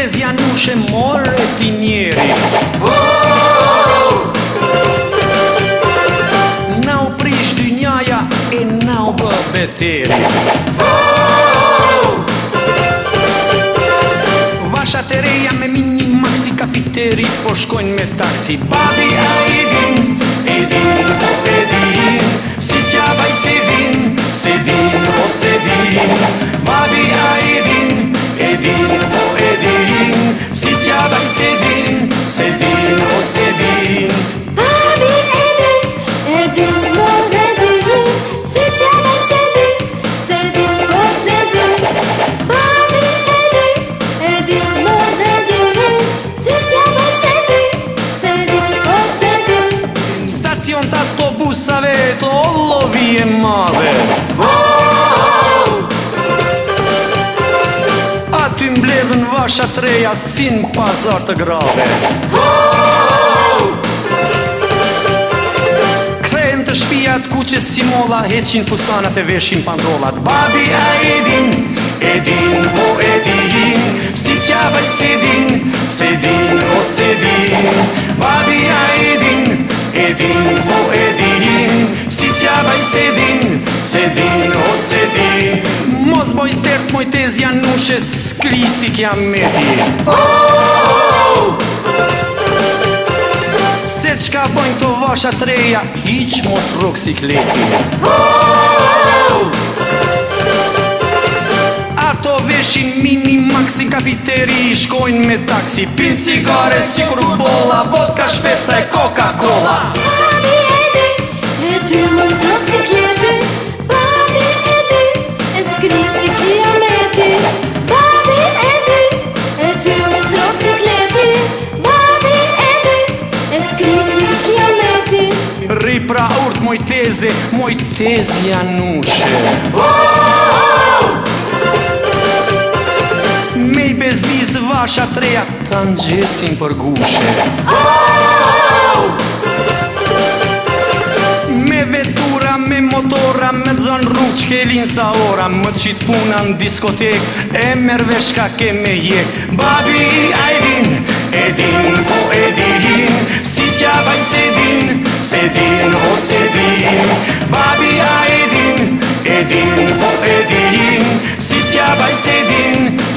brez nushe morë ti njeri Na u prish dy njaja e na u bë beteri Vasha të reja me mini maxi kapiteri Po shkojnë me taksi Babi a i din, i din, i din Si baj se din, se din, o po se din Babi a i din, e din, o po se din beraber sevin, sevin o sevin. Abi edin, edin o edin, sizden sevin, sevin o sevin. Abi edin, edin o edin, sizden sevin, sevin o sevin. Stazione d'autobus avete, ollo vi e male. Shatreja sin pazar të grave Krenë të shpijat ku që simola Heqin fustanat e veshin pandrolat Babi a edin, edin o edin Si kjabaj sedin, sedin o sedin Babi a edin, edin o edin Si kjabaj sedin, sedin o sedin mos boj tërt moj tez janë nushe Skrisi kja mërti Se qka bojnë të vasha të reja Iq mos të si kleti Ato veshin mini maxi kafiteri I shkojnë me taksi Pinë cigare, sikur bolla Vodka, shpepca e Coca-Cola Muzika rri pra urt moj teze Moj tez janushe Me i bezdis vasha treja Ta në gjesin për gushe Me vetura, me motora Me të zonë rrug që linë sa ora Më të qitë puna në diskotek E mërveshka ke me jek Babi, ajdinë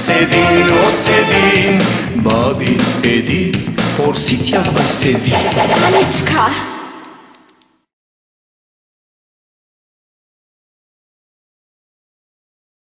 sevin, o sevin Babi edi, por sitya sevin Hani çıkar